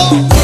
siapa